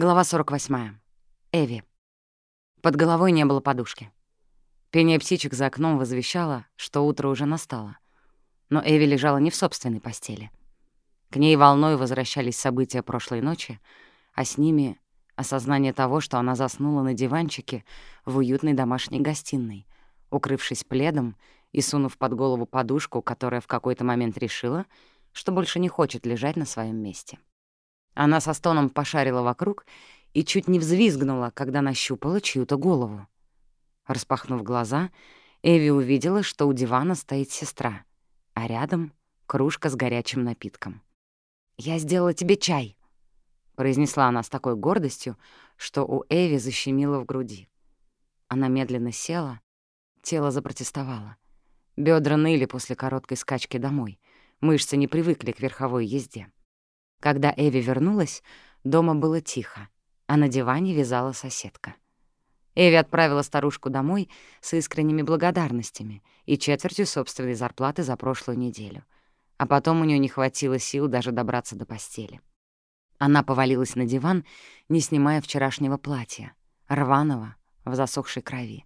Глава 48. Эви. Под головой не было подушки. Пение птичек за окном возвещало, что утро уже настало. Но Эви лежала не в собственной постели. К ней волной возвращались события прошлой ночи, а с ними — осознание того, что она заснула на диванчике в уютной домашней гостиной, укрывшись пледом и сунув под голову подушку, которая в какой-то момент решила, что больше не хочет лежать на своем месте. Она со стоном пошарила вокруг и чуть не взвизгнула, когда нащупала чью-то голову. Распахнув глаза, Эви увидела, что у дивана стоит сестра, а рядом — кружка с горячим напитком. «Я сделала тебе чай», — произнесла она с такой гордостью, что у Эви защемило в груди. Она медленно села, тело запротестовало. Бедра ныли после короткой скачки домой, мышцы не привыкли к верховой езде. Когда Эви вернулась, дома было тихо, а на диване вязала соседка. Эви отправила старушку домой с искренними благодарностями и четвертью собственной зарплаты за прошлую неделю. А потом у нее не хватило сил даже добраться до постели. Она повалилась на диван, не снимая вчерашнего платья, рваного, в засохшей крови.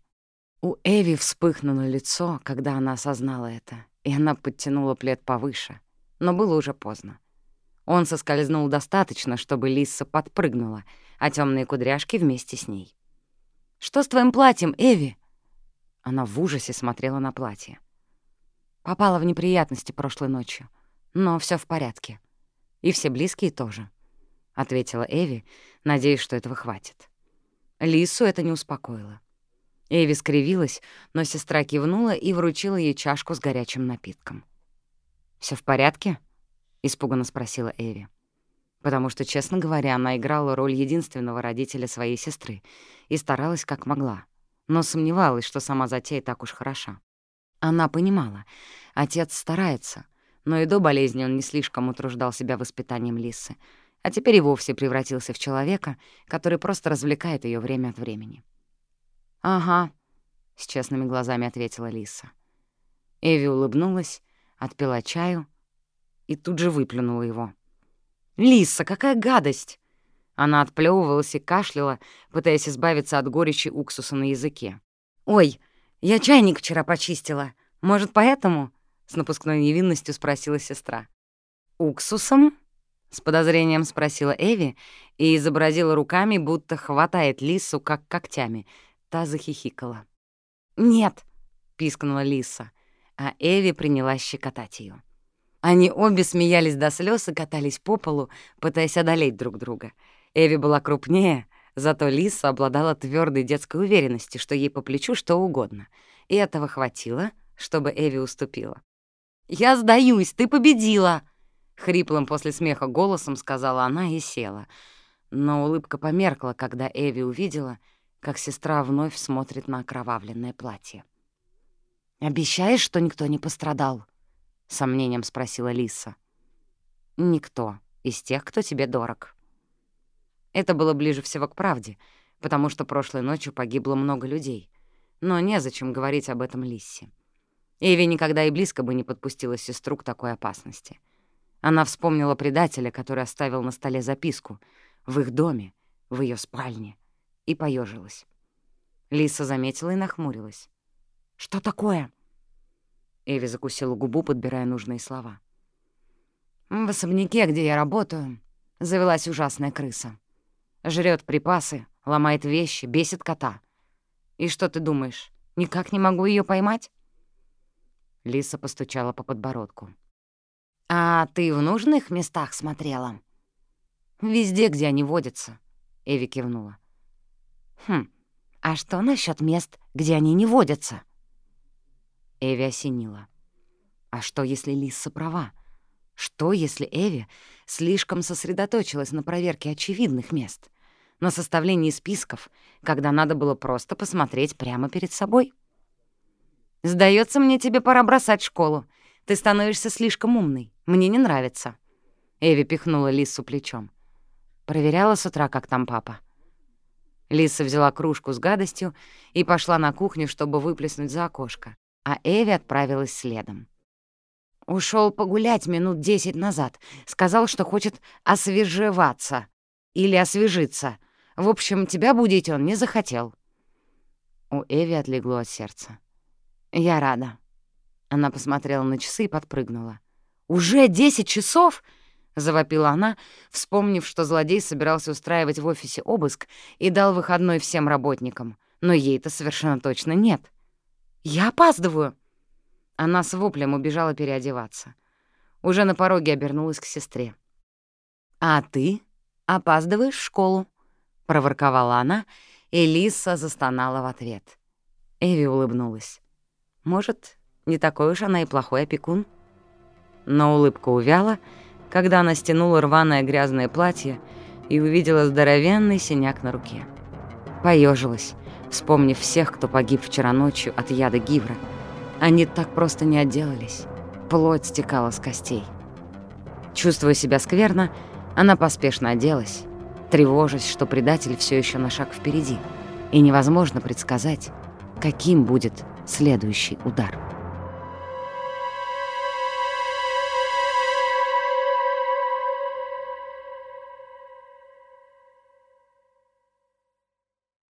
У Эви вспыхнуло лицо, когда она осознала это, и она подтянула плед повыше, но было уже поздно. Он соскользнул достаточно, чтобы Лиса подпрыгнула, а темные кудряшки вместе с ней. «Что с твоим платьем, Эви?» Она в ужасе смотрела на платье. Попала в неприятности прошлой ночью, но все в порядке. И все близкие тоже, — ответила Эви, надеясь, что этого хватит. Лису это не успокоило. Эви скривилась, но сестра кивнула и вручила ей чашку с горячим напитком. Все в порядке?» — испуганно спросила Эви. Потому что, честно говоря, она играла роль единственного родителя своей сестры и старалась как могла, но сомневалась, что сама затея так уж хороша. Она понимала, отец старается, но и до болезни он не слишком утруждал себя воспитанием Лисы, а теперь и вовсе превратился в человека, который просто развлекает ее время от времени. «Ага», — с честными глазами ответила Лиса. Эви улыбнулась, отпила чаю и тут же выплюнула его. «Лиса, какая гадость!» Она отплёвывалась и кашляла, пытаясь избавиться от горечи уксуса на языке. «Ой, я чайник вчера почистила. Может, поэтому?» — с напускной невинностью спросила сестра. «Уксусом?» — с подозрением спросила Эви и изобразила руками, будто хватает лису, как когтями. Та захихикала. «Нет!» — пискнула лиса, а Эви принялась щекотать ее. Они обе смеялись до слез и катались по полу, пытаясь одолеть друг друга. Эви была крупнее, зато Лиса обладала твердой детской уверенностью, что ей по плечу что угодно. И этого хватило, чтобы Эви уступила. «Я сдаюсь, ты победила!» Хриплым после смеха голосом сказала она и села. Но улыбка померкла, когда Эви увидела, как сестра вновь смотрит на окровавленное платье. «Обещаешь, что никто не пострадал?» — сомнением спросила Лиса. «Никто из тех, кто тебе дорог». Это было ближе всего к правде, потому что прошлой ночью погибло много людей. Но незачем говорить об этом Лиссе. Эви никогда и близко бы не подпустила сестру к такой опасности. Она вспомнила предателя, который оставил на столе записку в их доме, в ее спальне, и поежилась. Лиса заметила и нахмурилась. «Что такое?» Эви закусила губу, подбирая нужные слова. В особняке, где я работаю, завелась ужасная крыса. Жрет припасы, ломает вещи, бесит кота. И что ты думаешь, никак не могу ее поймать? Лиса постучала по подбородку. «А ты в нужных местах смотрела?» «Везде, где они водятся», — Эви кивнула. «Хм, а что насчет мест, где они не водятся?» Эви осенила. А что, если Лиса права? Что, если Эви слишком сосредоточилась на проверке очевидных мест, на составлении списков, когда надо было просто посмотреть прямо перед собой? Сдается мне, тебе пора бросать школу. Ты становишься слишком умной. Мне не нравится». Эви пихнула Лису плечом. Проверяла с утра, как там папа. Лиса взяла кружку с гадостью и пошла на кухню, чтобы выплеснуть за окошко а Эви отправилась следом. Ушел погулять минут десять назад. Сказал, что хочет освежеваться. Или освежиться. В общем, тебя будить он не захотел». У Эви отлегло от сердца. «Я рада». Она посмотрела на часы и подпрыгнула. «Уже десять часов?» — завопила она, вспомнив, что злодей собирался устраивать в офисе обыск и дал выходной всем работникам. Но ей-то совершенно точно нет. «Я опаздываю!» Она с воплем убежала переодеваться. Уже на пороге обернулась к сестре. «А ты опаздываешь в школу», — проворковала она, и Лиса застонала в ответ. Эви улыбнулась. «Может, не такой уж она и плохой опекун?» Но улыбка увяла, когда она стянула рваное грязное платье и увидела здоровенный синяк на руке. Поежилась, вспомнив всех, кто погиб вчера ночью от яда гивра. Они так просто не отделались. Плоть стекала с костей. Чувствуя себя скверно, она поспешно оделась, тревожась, что предатель все еще на шаг впереди, и невозможно предсказать, каким будет следующий удар.